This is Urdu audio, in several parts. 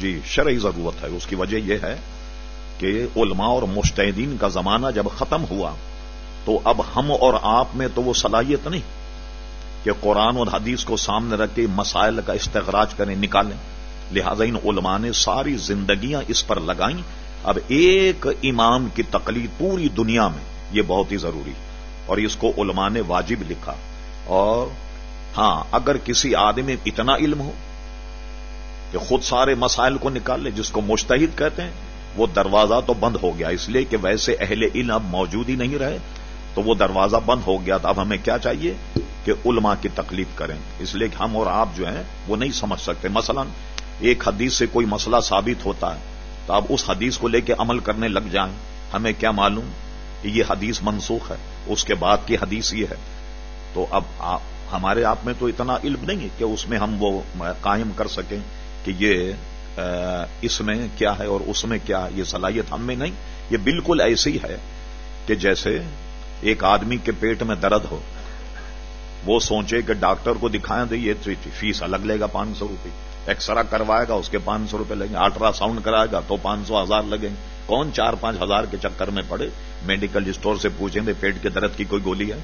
جی شرعی ضرورت ہے۔ اس کی وجہ یہ ہے کہ علماء اور مشتحدین کا زمانہ جب ختم ہوا، تو اب ہم اور آپ میں تو وہ صلاحیت نہیں کہ قرآن اور حدیث کو سامنے رکھ کے مسائل کا استخراج کریں، نکالیں۔ لہذا ان علماء نے ساری زندگیاں اس پر لگائیں۔ اب ایک امام کی تقلید پوری دنیا میں یہ بہت ہی ضروری اور اس کو علماء نے واجب لکھا۔ اور ہاں اگر کسی آدمی اتنا علم ہو کہ خود سارے مسائل کو نکال لے، جس کو مشتحد کہتے ہیں، وہ دروازہ تو بند ہو گیا۔ اس لیے کہ ویسے اہل علم اب موجود ہی نہیں رہے، تو وہ دروازہ بند ہو گیا۔ تو اب ہمیں کیا چاہیے؟ کہ علماء کی تکلیف کریں۔ اس لیے کہ ہم اور آپ جو ہیں، وہ نہیں سمجھ سکتے۔ مثلا، ایک حدیث سے کوئی مسئلہ ثابت ہوتا ہے، تو اب اس حدیث کو لے کے عمل کرنے لگ جائیں۔ ہمیں کیا معلوم کہ یہ حدیث منسوخ ہے؟ اس کے بعد کی حدیث یہ ہے۔ تو اب ہمارے آپ میں تو اتنا علم نہیں ہے کہ اس میں ہم وہ قائم کر سکیں۔ کہ یہ اس میں کیا ہے اور اس میں کیا ہے؟ یہ صلاحیت ہم میں نہیں، یہ بالکل ایسی ہے کہ جیسے ایک آدمی کے پیٹ میں درد ہو، وہ سوچے کہ ڈاکٹر کو دکھائیں دے یہ فیس الگ لے گا پانچ سو روپئے ایکسرا کروائے گا، اس کے پانچ سو روپے لگیں گے، الٹرا ساؤنڈ کرائے گا تو پانچ سو ہزار لگیں۔ گے کون چار پانچ ہزار کے چکر میں پڑے؟ میڈیکل اسٹور سے پوچھیں گے پیٹ کے درد کی کوئی گولی ہے؟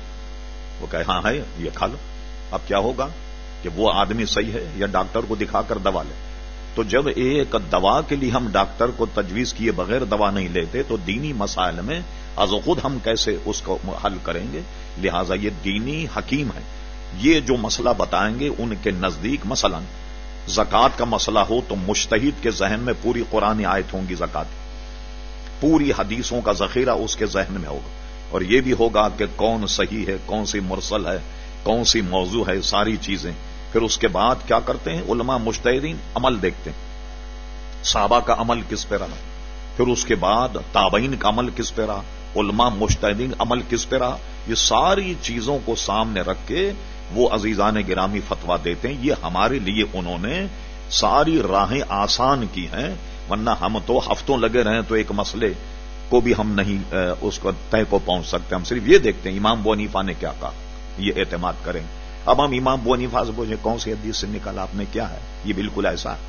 وہ کہ ہاں ہے، یہ کھا لو۔ اب کیا ہوگا کہ وہ آدمی صحیح ہے یا ڈاکٹر کو دکھا کر دوا لے؟ تو جب ایک دوا کے لیے ہم ڈاکٹر کو تجویز کیے بغیر دوا نہیں لیتے تو دینی مسائل میں از خود ہم کیسے اس کو حل کریں گے؟ لہذا یہ دینی حکیم ہے۔ یہ جو مسئلہ بتائیں گے، ان کے نزدیک مثلا زکوٰۃ کا مسئلہ ہو تو مشتحد کے ذہن میں پوری قرآن آیت ہوں گی زکات پوری حدیثوں کا ذخیرہ اس کے ذہن میں ہوگا۔ اور یہ بھی ہوگا کہ کون صحیح ہے، کون سی مرسل ہے، کون سی موضوع ہے، ساری چیزیں۔ پھر اس کے بعد کیا کرتے ہیں؟ علماء مشتحدین عمل دیکھتے ہیں۔ صحابہ کا عمل کس پہ رہا؟ پھر اس کے بعد تابعین کا عمل کس پہ رہا؟ علماء مشتحدین عمل کس پہ رہا؟ یہ ساری چیزوں کو سامنے رکھ کے وہ عزیزان گرامی فتوا دیتے ہیں۔ یہ ہمارے لیے انہوں نے ساری راہیں آسان کی ہیں۔ ورنہ ہم تو ہفتوں لگے رہے تو ایک مسئلے کو بھی ہم نہیں اس کو طے کو پہنچ سکتے۔ ہم صرف یہ دیکھتے ہیں، امام بونیفا نے کیا کہا؟ یہ اعتماد کریں۔ اب ہم امام بونیفا سے پوچھیں کون سی حدیث سے نکالا؟ آپ نے کیا ہے؟ یہ بالکل ایسا ہے۔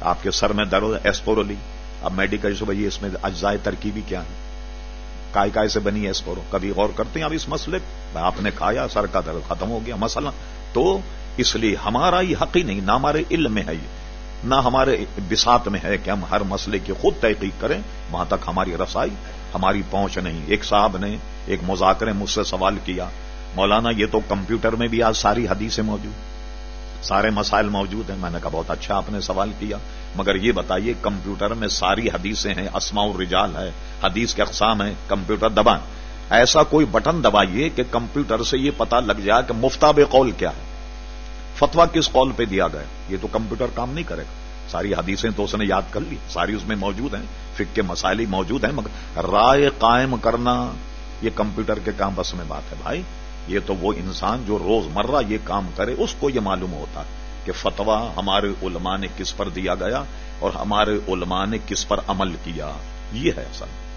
آپ کے سر میں درد ایسپورولی اب میڈیکل سے بھائی اس میں اجزائے ترکیبی کیا ہے کائے کائے سے بنی ہے اسپورو کبھی غور کرتے ہیں، اب اس مسئلے آپ نے کھایا، سر کا درد ختم ہو گیا، مسئلہ۔ تو اس لیے ہمارا یہ حق ہی نہیں، نہ ہمارے علم میں ہے یہ۔ نہ ہمارے بسات میں ہے کہ ہم ہر مسئلے کی خود تحقیق کریں۔ وہاں تک ہماری رسائی، ہماری پہنچ نہیں۔ ایک صاحب نے ایک مذاکرے مجھ سے سوال کیا۔ مولانا، یہ تو کمپیوٹر میں بھی آج ساری حدیثیں موجود سارے مسائل موجود ہیں۔ میں نے کہا بہت اچھا آپ نے سوال کیا۔ مگر یہ بتائیے، کمپیوٹر میں ساری حدیثیں ہیں، اسماء الرجال ہے، حدیث کے اقسام ہیں، کمپیوٹر دبائیں ایسا کوئی بٹن دبائیے کہ کمپیوٹر سے یہ پتا لگ جائے کہ مفتاب قول کیا ہے۔ فتوا کس قول پہ دیا گیا؟ یہ تو کمپیوٹر کام نہیں کرے گا۔ ساری حدیثیں تو اس نے یاد کر لی۔ ساری اس میں موجود ہیں۔ فک کے مسائل ہی موجود ہیں، مگر رائے قائم کرنا، یہ کمپیوٹر کے کام بس میں بات ہے۔ بھائی یہ تو وہ انسان جو روز مرہ یہ کام کرے، اس کو یہ معلوم ہوتا کہ فتویٰ ہمارے علماء نے کس پر دیا گیا اور ہمارے علماء نے کس پر عمل کیا۔ یہ ہے اصل۔